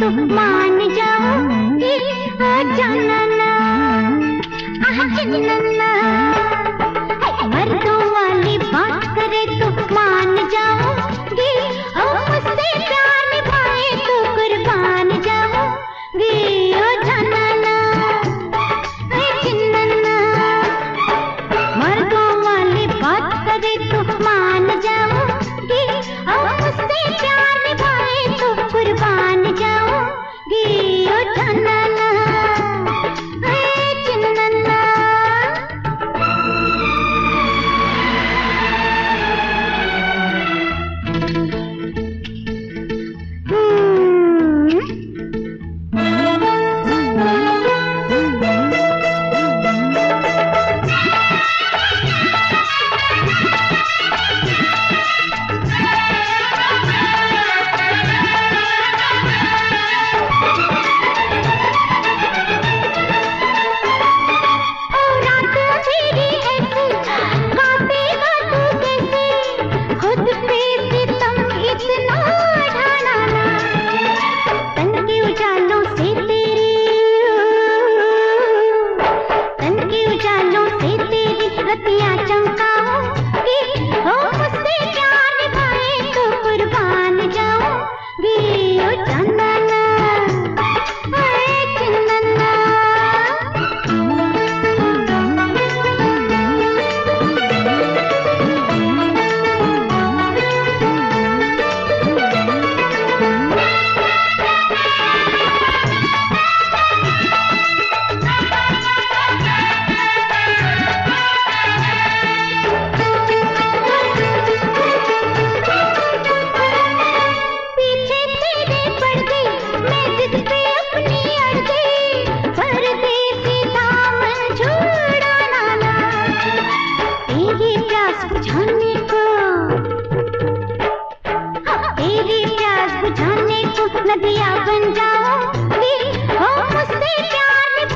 तो। मान जाऊँगी जानना जानना क्या बन जाओ फिर हो मुझसे प्यार